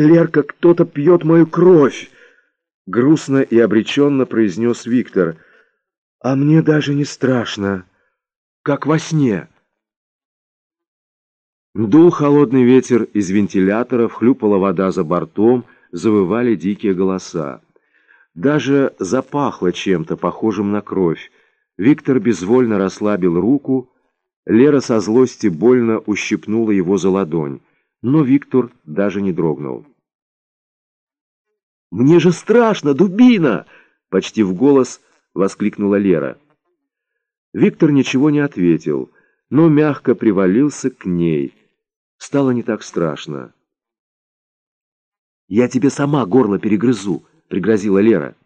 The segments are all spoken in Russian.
Лерка, кто-то пьет мою кровь!» Грустно и обреченно произнес Виктор. «А мне даже не страшно, как во сне». Дул холодный ветер из вентиляторов, хлюпала вода за бортом, завывали дикие голоса. Даже запахло чем-то похожим на кровь. Виктор безвольно расслабил руку, Лера со злости больно ущипнула его за ладонь, но Виктор даже не дрогнул. «Мне же страшно, дубина!» — почти в голос воскликнула Лера. Виктор ничего не ответил, но мягко привалился к ней. Стало не так страшно. «Я тебе сама горло перегрызу», — пригрозила Лера.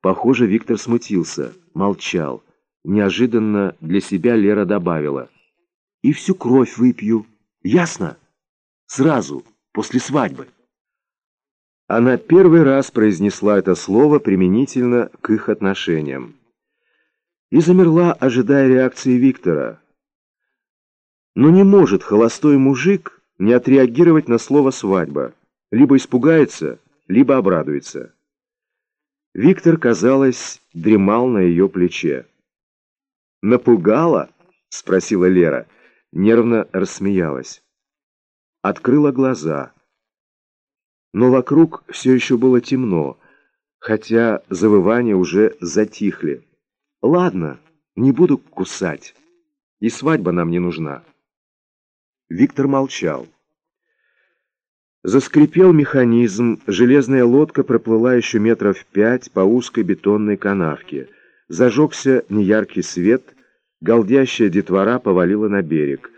Похоже, Виктор смутился, молчал. Неожиданно для себя Лера добавила. «И всю кровь выпью. Ясно? Сразу, после свадьбы». Она первый раз произнесла это слово применительно к их отношениям. И замерла, ожидая реакции Виктора. Но не может холостой мужик не отреагировать на слово «свадьба». Либо испугается, либо обрадуется. Виктор, казалось, дремал на ее плече. «Напугала?» — спросила Лера. Нервно рассмеялась. Открыла глаза. Но вокруг все еще было темно, хотя завывания уже затихли. «Ладно, не буду кусать, и свадьба нам не нужна». Виктор молчал. Заскрипел механизм, железная лодка проплыла еще метров пять по узкой бетонной канавке — Зажегся неяркий свет, голдящая детвора повалила на берег.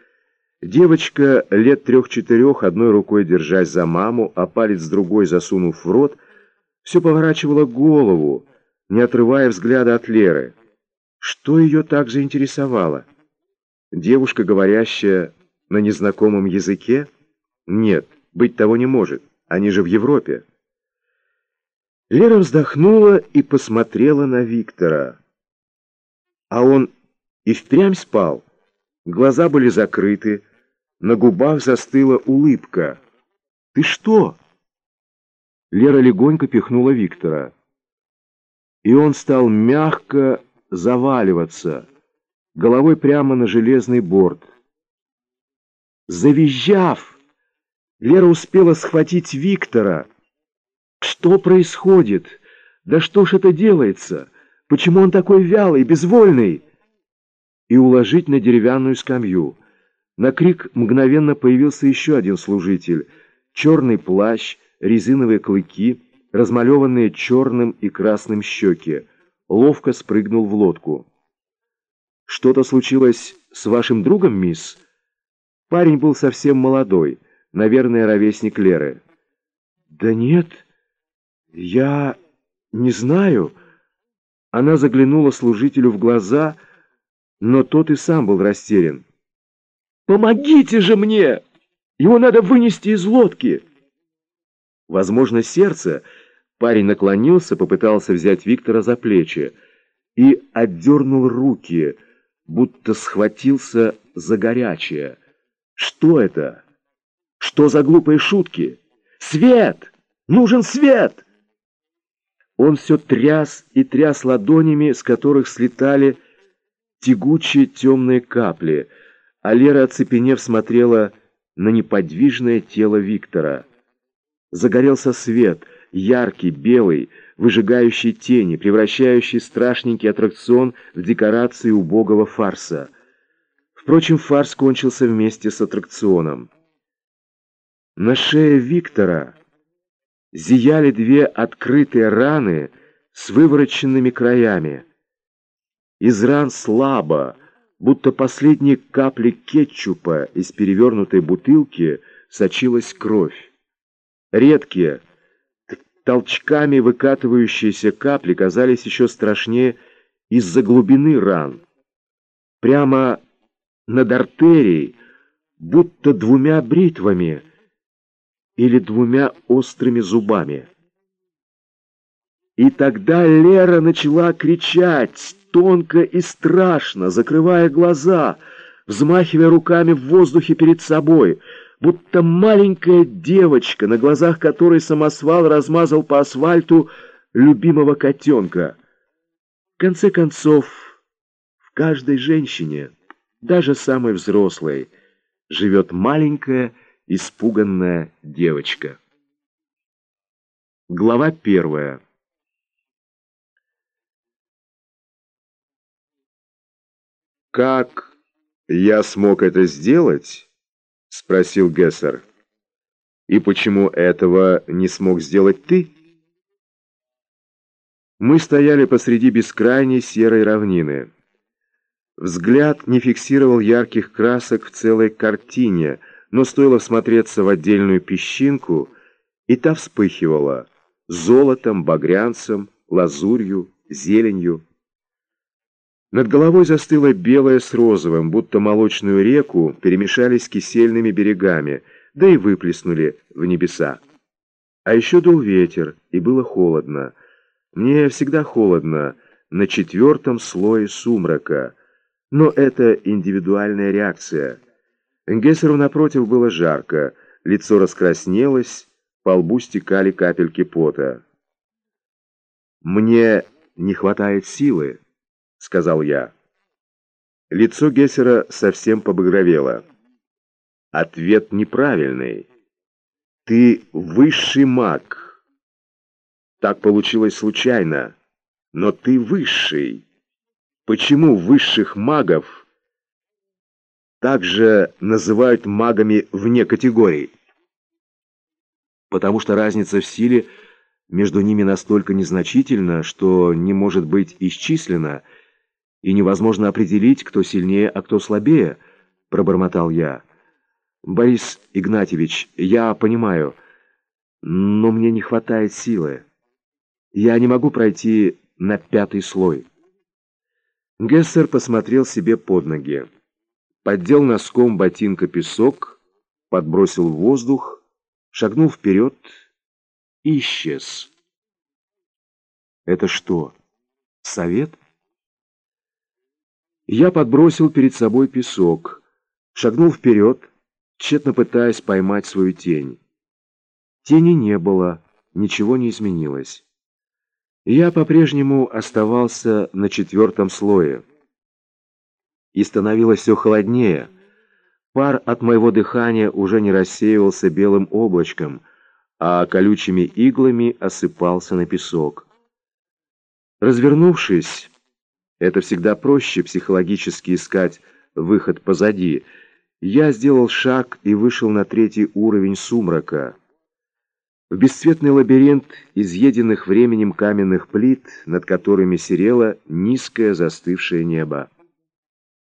Девочка лет трех-четырех, одной рукой держась за маму, а палец другой засунув в рот, все поворачивала голову, не отрывая взгляда от Леры. Что ее так заинтересовало? Девушка, говорящая на незнакомом языке? Нет, быть того не может, они же в Европе. Лера вздохнула и посмотрела на Виктора. А он и впрямь спал. Глаза были закрыты, на губах застыла улыбка. «Ты что?» Лера легонько пихнула Виктора. И он стал мягко заваливаться, головой прямо на железный борт. Завизжав, Лера успела схватить Виктора. «Что происходит? Да что ж это делается?» Почему он такой вялый, безвольный?» И уложить на деревянную скамью. На крик мгновенно появился еще один служитель. Черный плащ, резиновые клыки, размалеванные черным и красным щеки. Ловко спрыгнул в лодку. «Что-то случилось с вашим другом, мисс?» Парень был совсем молодой, наверное, ровесник Леры. «Да нет, я не знаю». Она заглянула служителю в глаза, но тот и сам был растерян. «Помогите же мне! Его надо вынести из лодки!» Возможно, сердце... Парень наклонился, попытался взять Виктора за плечи и отдернул руки, будто схватился за горячее. «Что это? Что за глупые шутки? Свет! Нужен свет!» Он все тряс и тряс ладонями, с которых слетали тягучие темные капли, а Лера, оцепенев, смотрела на неподвижное тело Виктора. Загорелся свет, яркий, белый, выжигающий тени, превращающий страшненький аттракцион в декорации убогого фарса. Впрочем, фарс кончился вместе с аттракционом. На шее Виктора зияли две открытые раны с вывороченными краями. Из ран слабо, будто последние капли кетчупа из перевернутой бутылки, сочилась кровь. Редкие, толчками выкатывающиеся капли казались еще страшнее из-за глубины ран. Прямо над артерией, будто двумя бритвами, или двумя острыми зубами. И тогда Лера начала кричать, тонко и страшно, закрывая глаза, взмахивая руками в воздухе перед собой. будто маленькая девочка, на глазах которой самосвал размазал по асфальту любимого котенка. В конце концов, в каждой женщине, даже самой взрослой, живет маленькая испуганная девочка. Глава первая. «Как я смог это сделать?» — спросил Гессер. «И почему этого не смог сделать ты?» Мы стояли посреди бескрайней серой равнины. Взгляд не фиксировал ярких красок в целой картине, но стоило всмотреться в отдельную песчинку, и та вспыхивала золотом, багрянцем, лазурью, зеленью. Над головой застыло белое с розовым, будто молочную реку перемешались кисельными берегами, да и выплеснули в небеса. А еще дул ветер, и было холодно. Мне всегда холодно на четвертом слое сумрака, но это индивидуальная реакция. Энгессеру напротив было жарко, лицо раскраснелось, по лбу стекали капельки пота. «Мне не хватает силы», — сказал я. Лицо Гессера совсем побагровело. Ответ неправильный. Ты высший маг. Так получилось случайно. Но ты высший. Почему высших магов также называют магами вне категорий? Потому что разница в силе между ними настолько незначительна, что не может быть исчислена, и невозможно определить, кто сильнее, а кто слабее», — пробормотал я. «Борис Игнатьевич, я понимаю, но мне не хватает силы. Я не могу пройти на пятый слой». Гессер посмотрел себе под ноги, поддел носком ботинка песок, подбросил в воздух, шагнул вперед и исчез. «Это что, совет?» Я подбросил перед собой песок, шагнул вперед, тщетно пытаясь поймать свою тень. Тени не было, ничего не изменилось. Я по-прежнему оставался на четвертом слое. И становилось все холоднее. Пар от моего дыхания уже не рассеивался белым облачком, а колючими иглами осыпался на песок. Развернувшись, это всегда проще психологически искать выход позади. Я сделал шаг и вышел на третий уровень сумрака. В бесцветный лабиринт изъеденных временем каменных плит, над которыми серело низкое застывшее небо.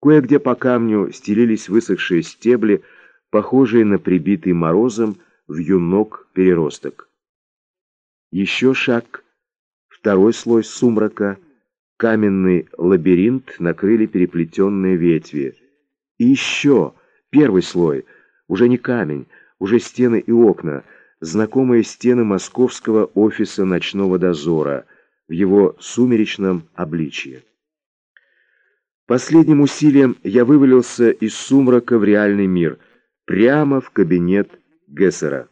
Кое-где по камню стелились высохшие стебли, похожие на прибитый морозом в юнок переросток. Еще шаг, второй слой сумрака — Каменный лабиринт накрыли переплетенные ветви. И еще первый слой, уже не камень, уже стены и окна, знакомые стены московского офиса ночного дозора в его сумеречном обличье. Последним усилием я вывалился из сумрака в реальный мир, прямо в кабинет Гессера.